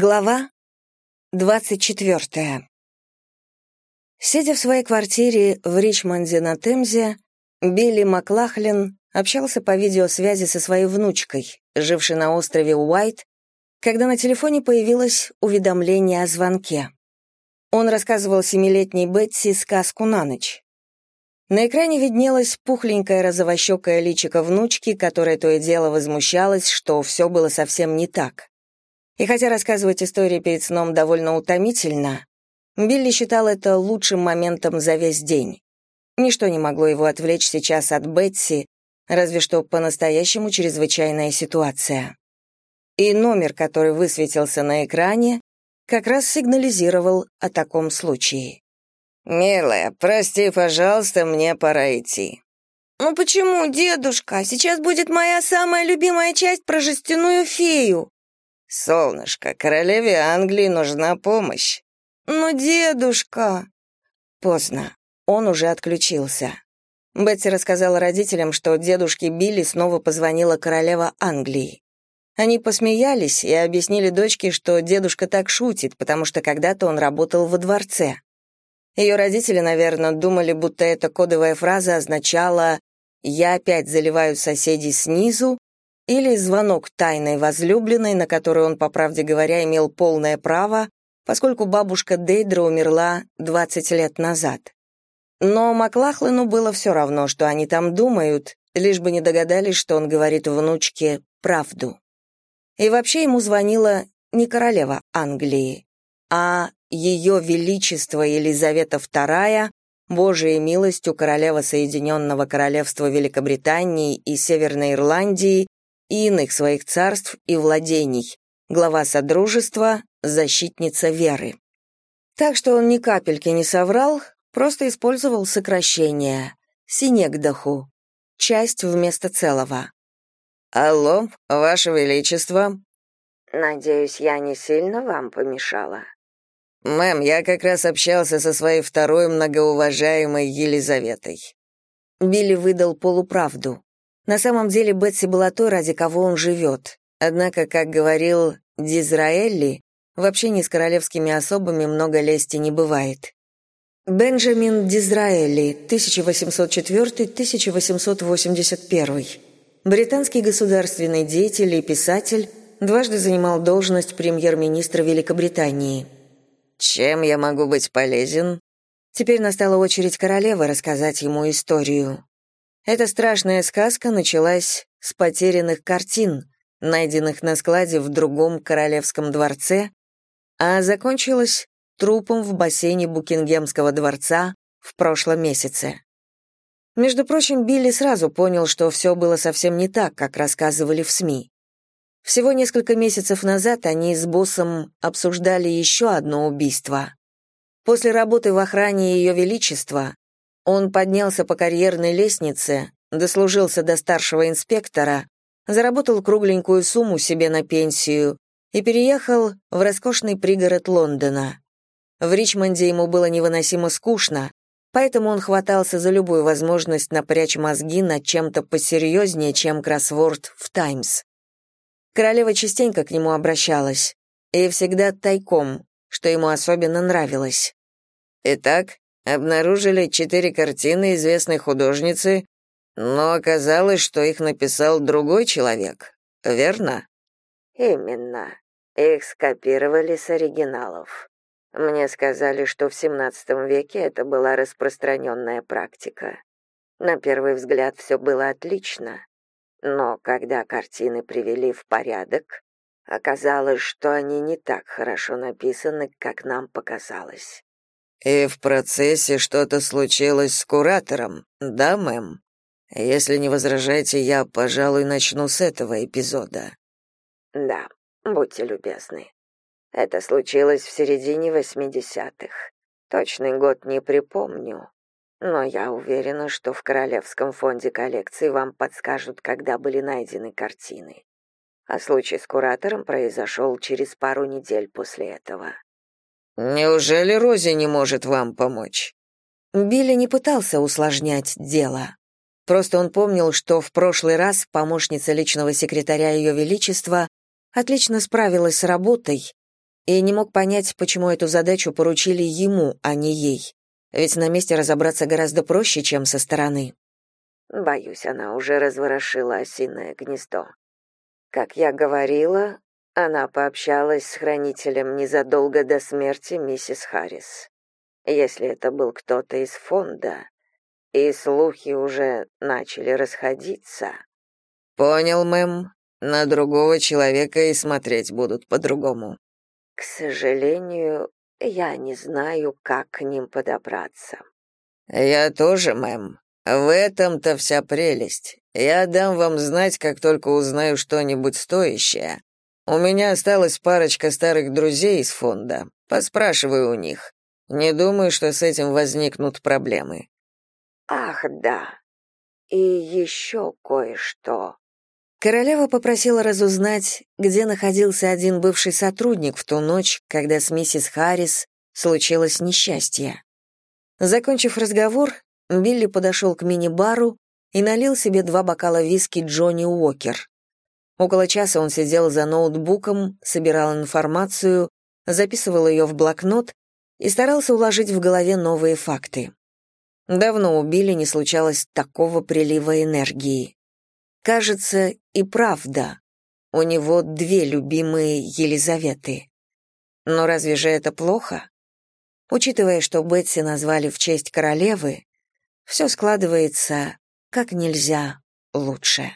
Глава 24. Сидя в своей квартире в Ричмонде на Темзе, Билли Маклахлин общался по видеосвязи со своей внучкой, жившей на острове Уайт, когда на телефоне появилось уведомление о звонке. Он рассказывал семилетней Бетси сказку на ночь. На экране виднелась пухленькая розовощекая личико внучки, которая то и дело возмущалась, что все было совсем не так. И хотя рассказывать истории перед сном довольно утомительно, Билли считал это лучшим моментом за весь день. Ничто не могло его отвлечь сейчас от Бетси, разве что по-настоящему чрезвычайная ситуация. И номер, который высветился на экране, как раз сигнализировал о таком случае. «Милая, прости, пожалуйста, мне пора идти». «Ну почему, дедушка? Сейчас будет моя самая любимая часть про жестяную фею». «Солнышко, королеве Англии нужна помощь». «Но дедушка...» Поздно. Он уже отключился. Бетти рассказала родителям, что дедушке Билли снова позвонила королева Англии. Они посмеялись и объяснили дочке, что дедушка так шутит, потому что когда-то он работал во дворце. Ее родители, наверное, думали, будто эта кодовая фраза означала «я опять заливаю соседей снизу», или звонок тайной возлюбленной, на который он, по правде говоря, имел полное право, поскольку бабушка Дейдра умерла 20 лет назад. Но Маклахлену было все равно, что они там думают, лишь бы не догадались, что он говорит внучке правду. И вообще ему звонила не королева Англии, а ее величество Елизавета II, Божией милостью королева Соединенного Королевства Великобритании и Северной Ирландии и иных своих царств и владений, глава Содружества, защитница веры. Так что он ни капельки не соврал, просто использовал сокращение «синегдаху», часть вместо целого. «Алло, Ваше Величество». «Надеюсь, я не сильно вам помешала?» «Мэм, я как раз общался со своей второй многоуважаемой Елизаветой». Билли выдал полуправду. На самом деле Бетси была той, ради кого он живет. Однако, как говорил Дизраэлли, в общении с королевскими особами много лести не бывает. Бенджамин Дизраэлли, 1804-1881. Британский государственный деятель и писатель, дважды занимал должность премьер-министра Великобритании. «Чем я могу быть полезен?» Теперь настала очередь королевы рассказать ему историю. Эта страшная сказка началась с потерянных картин, найденных на складе в другом королевском дворце, а закончилась трупом в бассейне Букингемского дворца в прошлом месяце. Между прочим, Билли сразу понял, что все было совсем не так, как рассказывали в СМИ. Всего несколько месяцев назад они с боссом обсуждали еще одно убийство. После работы в охране Ее Величества он поднялся по карьерной лестнице, дослужился до старшего инспектора, заработал кругленькую сумму себе на пенсию и переехал в роскошный пригород Лондона. В Ричмонде ему было невыносимо скучно, поэтому он хватался за любую возможность напрячь мозги над чем-то посерьезнее, чем кроссворд в «Таймс». Королева частенько к нему обращалась, и всегда тайком, что ему особенно нравилось. «Итак, обнаружили четыре картины известной художницы, но оказалось, что их написал другой человек, верно? Именно. Их скопировали с оригиналов. Мне сказали, что в XVII веке это была распространенная практика. На первый взгляд все было отлично, но когда картины привели в порядок, оказалось, что они не так хорошо написаны, как нам показалось. «И в процессе что-то случилось с куратором, да, мэм? Если не возражаете, я, пожалуй, начну с этого эпизода». «Да, будьте любезны. Это случилось в середине восьмидесятых. Точный год не припомню, но я уверена, что в Королевском фонде коллекции вам подскажут, когда были найдены картины. А случай с куратором произошел через пару недель после этого». Неужели Рози не может вам помочь? Билли не пытался усложнять дело. Просто он помнил, что в прошлый раз помощница личного секретаря Ее Величества отлично справилась с работой, и не мог понять, почему эту задачу поручили ему, а не ей. Ведь на месте разобраться гораздо проще, чем со стороны. Боюсь, она уже разворошила осиное гнездо. Как я говорила, она пообщалась с хранителем незадолго до смерти миссис Харрис. Если это был кто-то из фонда, и слухи уже начали расходиться. Понял, мэм. На другого человека и смотреть будут по-другому. К сожалению, я не знаю, как к ним подобраться. Я тоже, мэм. В этом-то вся прелесть. Я дам вам знать, как только узнаю что-нибудь стоящее. У меня осталась парочка старых друзей из фонда. Поспрашиваю у них. Не думаю, что с этим возникнут проблемы. Ах, да. И еще кое-что. Королева попросила разузнать, где находился один бывший сотрудник в ту ночь, когда с миссис Харрис случилось несчастье. Закончив разговор, Билли подошел к мини-бару и налил себе два бокала виски Джонни Уокер. Около часа он сидел за ноутбуком, собирал информацию, записывал ее в блокнот и старался уложить в голове новые факты. Давно у Билли не случалось такого прилива энергии. Кажется, и правда, у него две любимые Елизаветы. Но разве же это плохо? Учитывая, что Бетси назвали в честь королевы, все складывается как нельзя лучше.